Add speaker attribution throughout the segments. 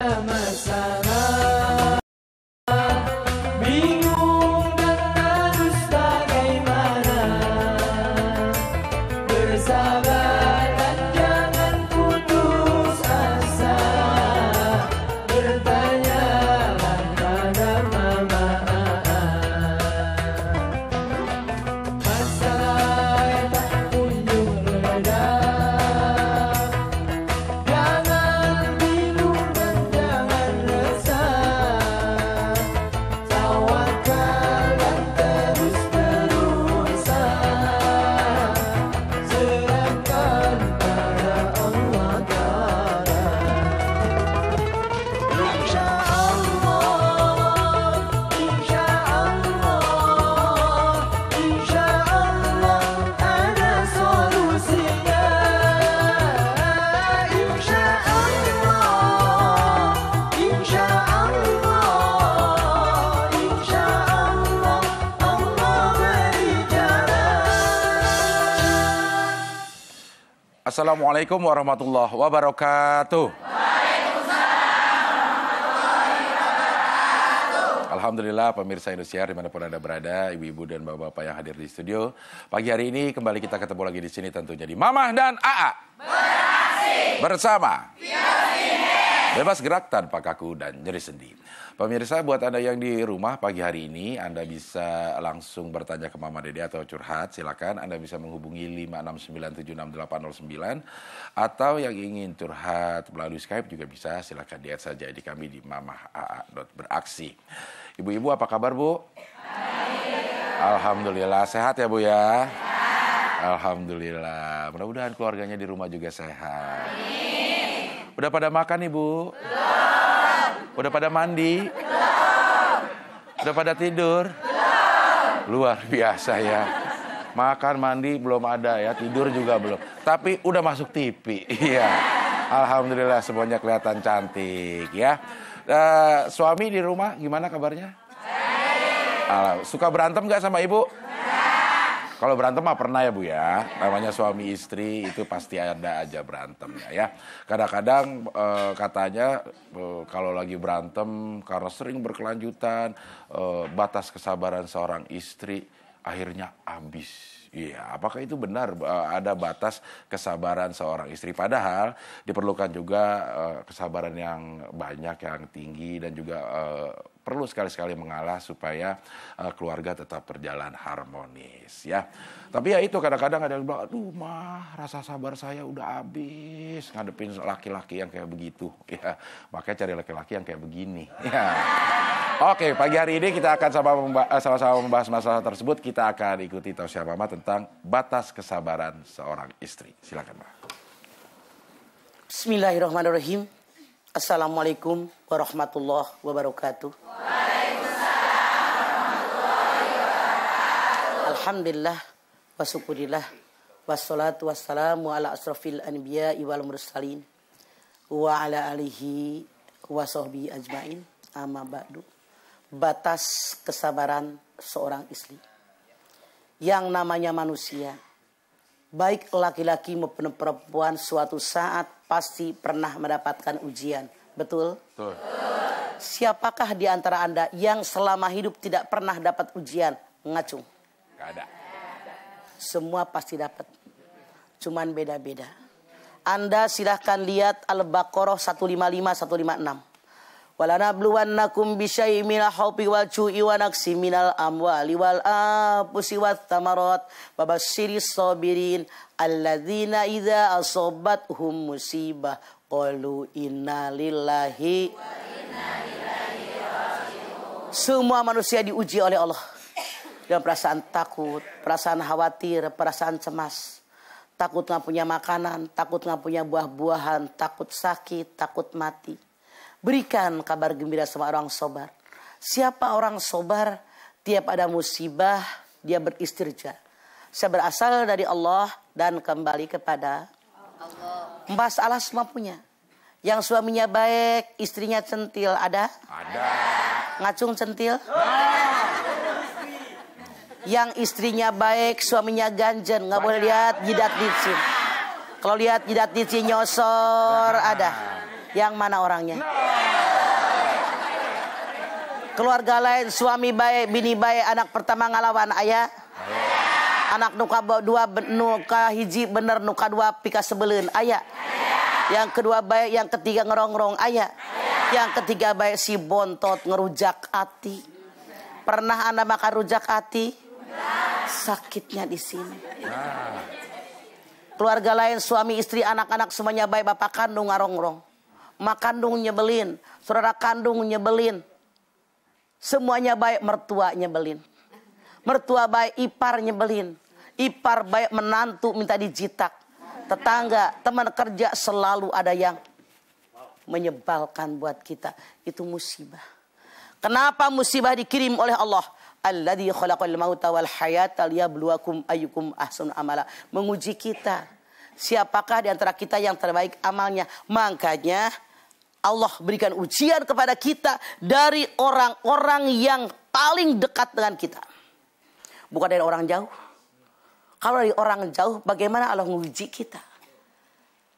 Speaker 1: masalah
Speaker 2: Assalamualaikum warahmatullahi wabarakatuh. Alhamdulillah pemirsa Indosiar di mana pun Anda berada, ibu-ibu dan bapak-bapak yang hadir di studio. Pagi hari ini kembali kita ketemu lagi di sini tentunya di Mamah dan AA. Bersama. Bebas gerak tanpa kaku dan nyeri sendi. Pemirsa buat Anda yang di rumah pagi hari ini Anda bisa langsung bertanya ke Mama Dede atau curhat silakan Anda bisa menghubungi 569768809 atau yang ingin curhat melalui Skype juga bisa silakan lihat saja di kami di mamah.aa.beraksi. Ibu-ibu apa kabar Bu? Alhamdulillah sehat ya Bu ya. Alhamdulillah. Mudah-mudahan keluarganya di rumah juga sehat. Udah pada makan Ibu? Udah pada mandi? Udah pada tidur? Luar biasa ya. Makan, mandi belum ada ya, tidur juga belum. Tapi udah masuk TV. Iya. Alhamdulillah semuanya kelihatan cantik ya. Eh, suami di rumah gimana kabarnya? Alhamdulillah. Suka berantem nggak sama ibu? Kalau berantem mah pernah ya Bu ya. Namanya suami istri itu pasti ada aja berantemnya ya. Kadang-kadang eh, katanya eh, kalau lagi berantem karena sering berkelanjutan eh, batas kesabaran seorang istri akhirnya habis. Iya, apakah itu benar ada batas kesabaran seorang istri? Padahal diperlukan juga kesabaran yang banyak, yang tinggi dan juga perlu sekali-sekali mengalah supaya uh, keluarga tetap berjalan harmonis ya. Tapi ya itu kadang-kadang ada yang bilang, aduh mah rasa sabar saya udah habis ngadepin laki-laki yang kayak begitu ya. Makanya cari laki-laki yang kayak begini ya. Oke, pagi hari ini kita akan sama memba- eh, sama-sama membahas masalah tersebut. Kita akan ikuti tausiah mama tentang batas kesabaran seorang istri. Silakan, Mbak.
Speaker 3: Bismillahirrahmanirrahim. Assalamualaikum warahmatullahi wabarakatuh. Alhamdulillah wa syukurillah wassalatu wassalamu ala asrafil anbiya wal mursalin wa ala alihi wa sahbihi ajmain. Amma ba'du. Batas kesabaran seorang istri. Yang namanya manusia baik laki-laki maupun perempuan suatu saat pasti pernah mendapatkan ujian. Betul?
Speaker 2: Tuh.
Speaker 3: Siapakah di antara Anda yang selama hidup tidak pernah dapat ujian? Ngacung.
Speaker 2: Gak ada.
Speaker 3: Semua pasti dapat. Cuman beda-beda. Anda silahkan lihat Al-Baqarah 155 156. Walanabluwannakum bisyai'in minal khawfi wal ju'i wa naqsi minal amwali wal anfusi wat thamarat wa basyiris sabirin alladzina idza asabathum musibah qalu inna lillahi Semua manusia diuji oleh Allah dengan perasaan takut, perasaan khawatir, perasaan cemas. Takut nggak punya makanan, takut nggak punya buah-buahan, takut sakit, takut mati. Berikan kabar gembira sama orang sobar. Siapa orang sobar? Tiap ada musibah, dia beristirja. Saya berasal dari Allah dan kembali kepada Allah semua punya. Yang suaminya baik, istrinya centil, ada?
Speaker 2: Ada.
Speaker 3: Ngacung centil? Yang istrinya baik, suaminya ganjen, nggak boleh lihat jidat licin. Kalau lihat jidat licin nyosor, ada. Yang mana orangnya? Keluarga lain suami baik, bini baik, anak pertama ngalawan ayah. Anak nuka dua nuka hiji bener nuka dua pika sebelun ayah. Yang kedua baik, yang ketiga ngerongrong ayah. Yang ketiga baik si bontot ngerujak hati. Pernah anda makan rujak hati? Sakitnya di sini. Keluarga lain, suami, istri, anak-anak semuanya baik, bapak kandung ngarongrong. Mak kandung nyebelin, saudara kandung nyebelin. Semuanya baik, mertua nyebelin. Mertua baik, ipar nyebelin. Ipar baik, menantu minta dijitak. Tetangga, teman kerja selalu ada yang menyebalkan buat kita. Itu musibah. Kenapa musibah dikirim oleh Allah? Alladzi khalaqal mauta wal hayata liyabluwakum ayyukum ahsanu amala. Menguji kita. Siapakah di antara kita yang terbaik amalnya? Makanya Allah berikan ujian kepada kita dari orang-orang yang paling dekat dengan kita. Bukan dari orang jauh. Kalau dari orang jauh, bagaimana Allah menguji kita?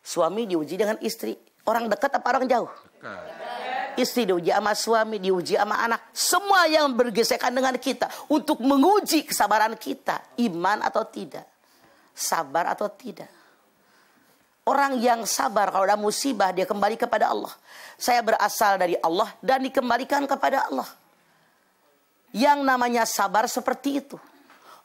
Speaker 3: Suami diuji dengan istri. Orang dekat apa orang jauh? Istri diuji sama suami, diuji sama anak. Semua yang bergesekan dengan kita. Untuk menguji kesabaran kita. Iman atau tidak. Sabar atau tidak. Orang yang sabar kalau ada musibah dia kembali kepada Allah. Saya berasal dari Allah dan dikembalikan kepada Allah. Yang namanya sabar seperti itu.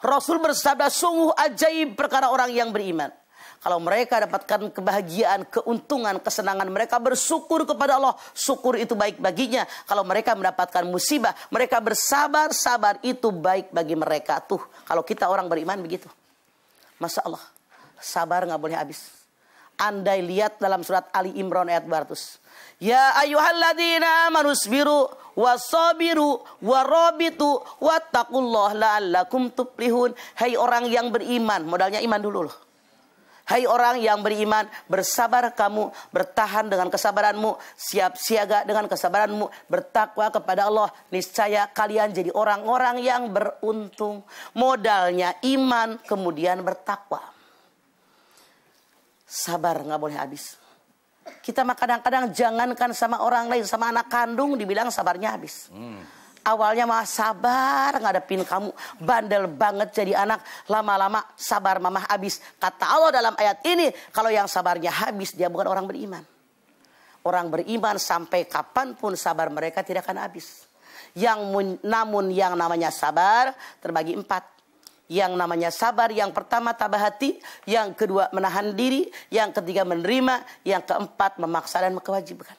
Speaker 3: Rasul bersabda sungguh ajaib perkara orang yang beriman. Kalau mereka dapatkan kebahagiaan, keuntungan, kesenangan, mereka bersyukur kepada Allah. Syukur itu baik baginya. Kalau mereka mendapatkan musibah, mereka bersabar, sabar itu baik bagi mereka. Tuh, kalau kita orang beriman begitu. Masya Allah, sabar nggak boleh habis. Andai lihat dalam surat Ali Imran ayat 200. Ya ayyuhalladzina amanu sabiru wasabiru warabitu wattaqullah la'allakum tuflihun. Hai orang yang beriman, modalnya iman dulu loh. Hai orang yang beriman, bersabar kamu, bertahan dengan kesabaranmu, siap siaga dengan kesabaranmu, bertakwa kepada Allah. Niscaya kalian jadi orang-orang yang beruntung. Modalnya iman, kemudian bertakwa. Sabar nggak boleh habis. Kita mah kadang-kadang jangankan sama orang lain, sama anak kandung dibilang sabarnya habis. Awalnya mah sabar ngadepin kamu. Bandel banget jadi anak. Lama-lama sabar mamah habis. Kata Allah dalam ayat ini. Kalau yang sabarnya habis dia bukan orang beriman. Orang beriman sampai kapan pun sabar mereka tidak akan habis. Yang mun- namun yang namanya sabar terbagi empat. Yang namanya sabar yang pertama tabah hati. Yang kedua menahan diri. Yang ketiga menerima. Yang keempat memaksa dan kewajiban.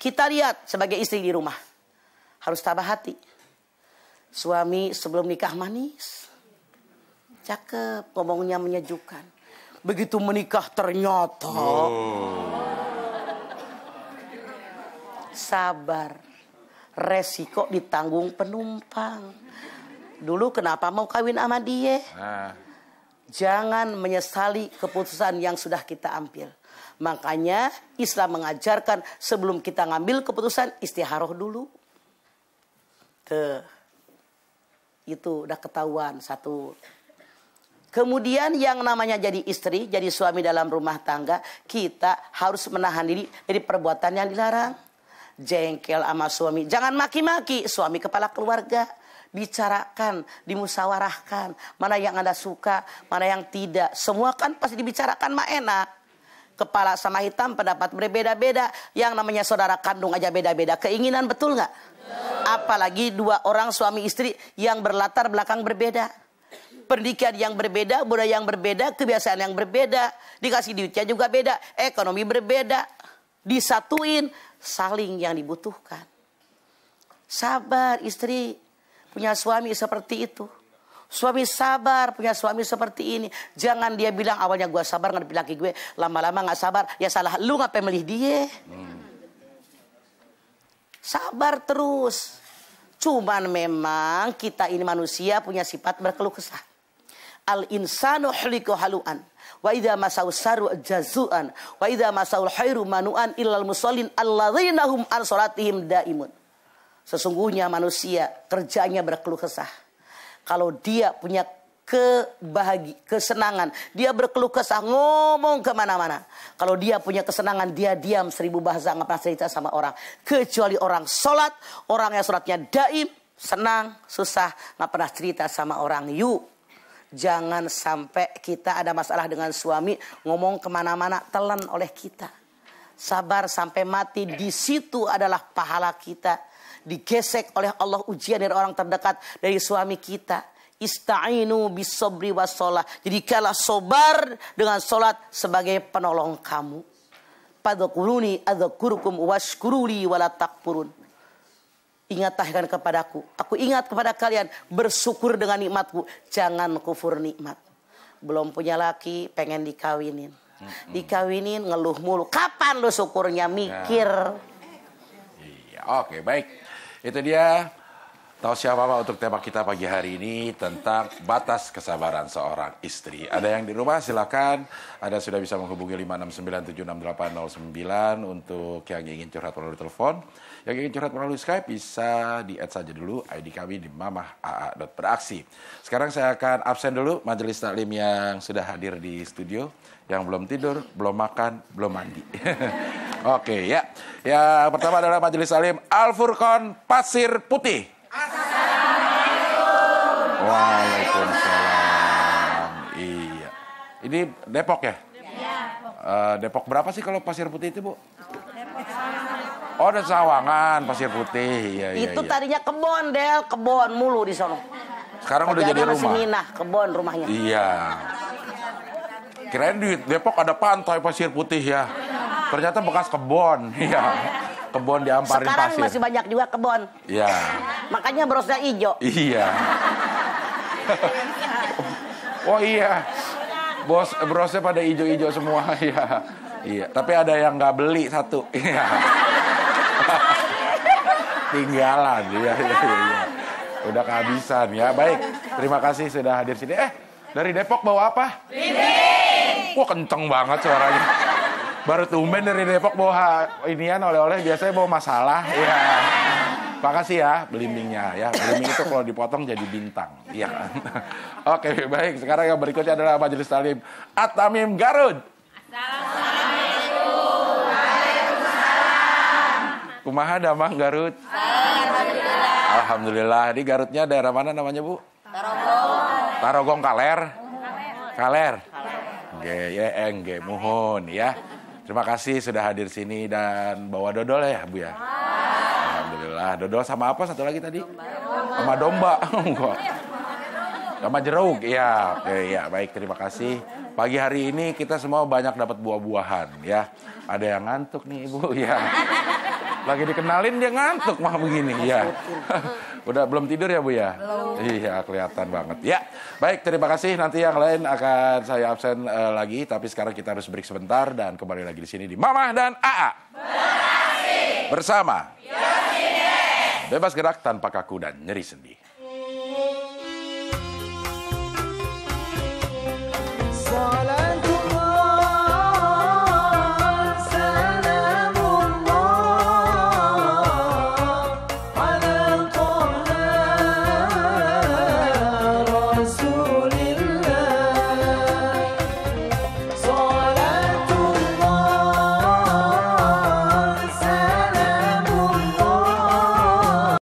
Speaker 3: Kita lihat sebagai istri di rumah harus tabah hati. Suami sebelum nikah manis. Cakep, ngomongnya menyejukkan. Begitu menikah ternyata sabar. Resiko ditanggung penumpang. Dulu kenapa mau kawin sama dia?
Speaker 2: Nah,
Speaker 3: Jangan menyesali keputusan yang sudah kita ambil. Makanya Islam mengajarkan sebelum kita ngambil keputusan istiharoh dulu. Ke itu udah ketahuan satu. Kemudian yang namanya jadi istri, jadi suami dalam rumah tangga, kita harus menahan diri dari perbuatan yang dilarang. Jengkel sama suami, jangan maki-maki suami kepala keluarga. Bicarakan, dimusawarahkan, mana yang Anda suka, mana yang tidak. Semua kan pasti dibicarakan mah enak. Kepala sama hitam pendapat berbeda-beda. Yang namanya saudara kandung aja beda-beda. Keinginan betul nggak? Apalagi dua orang suami istri yang berlatar belakang berbeda. Pendidikan yang berbeda, budaya yang berbeda, kebiasaan yang berbeda. Dikasih duitnya juga beda, ekonomi berbeda. Disatuin, saling yang dibutuhkan. Sabar istri, punya suami seperti itu. Suami sabar, punya suami seperti ini. Jangan dia bilang awalnya gua sabar ngadepin laki gue. Lama-lama nggak sabar, ya salah lu ngapain milih dia. Sabar terus. Cuman memang kita ini manusia punya sifat berkeluh kesah. Al insanu huliku haluan. Wa idza masau saru jazuan. Wa idza masaul khairu manuan illal musallin alladzina hum an salatihim daimun. Sesungguhnya manusia kerjanya berkeluh kesah. Kalau dia punya kebahagi, kesenangan. Dia berkeluh kesah, ngomong ke mana-mana. Kalau dia punya kesenangan, dia diam seribu bahasa, nggak pernah cerita sama orang. Kecuali orang sholat, orang yang sholatnya daim, senang, susah, nggak pernah cerita sama orang. Yuk, jangan sampai kita ada masalah dengan suami, ngomong ke mana-mana, telan oleh kita. Sabar sampai mati, di situ adalah pahala kita digesek oleh Allah ujian dari orang terdekat dari suami kita Ista'inu bisobri wasolah. Jadikanlah sobar dengan solat sebagai penolong kamu. Fadkuruni adzakurukum washkuruli wala takfurun. Ingatkan kepadaku. Aku ingat kepada kalian. Bersyukur dengan nikmatku. Jangan kufur nikmat. Belum punya laki, pengen dikawinin. Dikawinin ngeluh mulu. Kapan lu syukurnya mikir?
Speaker 2: Iya, oke baik. Itu dia Tahu siapa untuk tema kita pagi hari ini tentang batas kesabaran seorang istri. Ada yang di rumah silakan. Ada sudah bisa menghubungi 569768809 untuk yang ingin curhat melalui telepon. Yang ingin curhat melalui Skype bisa di add saja dulu ID kami di mamah.aa.beraksi. Sekarang saya akan absen dulu majelis taklim yang sudah hadir di studio. Yang belum tidur, belum makan, belum mandi. Oke ya. Yang pertama adalah majelis taklim Al Furqon Pasir Putih. Waalaikumsalam. Iya. Ini Depok ya? Eh, Depok berapa sih kalau pasir putih itu, Bu? Oh, ada Sawangan, pasir putih. Iya, iya,
Speaker 3: Itu
Speaker 2: iya.
Speaker 3: tadinya kebon, Del. Kebon mulu di sono.
Speaker 2: Sekarang udah jadi rumah.
Speaker 3: Minah, kebon rumahnya.
Speaker 2: Iya. Kirain di Depok ada pantai pasir putih ya. Ternyata bekas kebon. Iya. Kebon diamparin
Speaker 3: Sekarang
Speaker 2: pasir.
Speaker 3: masih banyak juga kebon.
Speaker 2: Iya.
Speaker 3: Makanya brosnya hijau.
Speaker 2: Iya. oh iya. Bos brosnya pada hijau-hijau semua ya. Iya, tapi ada yang nggak beli satu. Iya. Tinggalan ya, iya, iya. Udah kehabisan ya. Baik, terima kasih sudah hadir sini. Eh, dari Depok bawa apa? Wah, kenceng banget suaranya. Baru tumben dari Depok bawa inian oleh-oleh biasanya bawa masalah. Ya. Makasih ya belimbingnya ya. Belimbing itu kalau dipotong jadi bintang. Iya. Oke, baik. Sekarang yang berikutnya adalah Majelis Talim At-Tamim Garut. Kumaha damang Garut? Alhamdulillah. Di Garutnya daerah mana namanya, Bu? Tarogong. Tarogong Kaler. Kaler. Oke, ya engge mohon ya. Terima kasih sudah hadir sini dan bawa dodol ya, Bu ya. Alhamdulillah. Dodol sama apa satu lagi tadi? Sama domba. Sama jeruk. Iya, oke ya. Baik, terima kasih. Pagi hari ini kita semua banyak dapat buah-buahan ya. Ada yang ngantuk nih, Ibu ya. Lagi dikenalin dia ngantuk mah begini ya. Udah belum tidur ya Bu ya? Iya kelihatan banget. Ya baik terima kasih. Nanti yang lain akan saya absen eh, lagi. Tapi sekarang kita harus break sebentar dan kembali lagi di sini di Mamah dan AA. Bersama. Bebas gerak tanpa kaku dan nyeri sendi.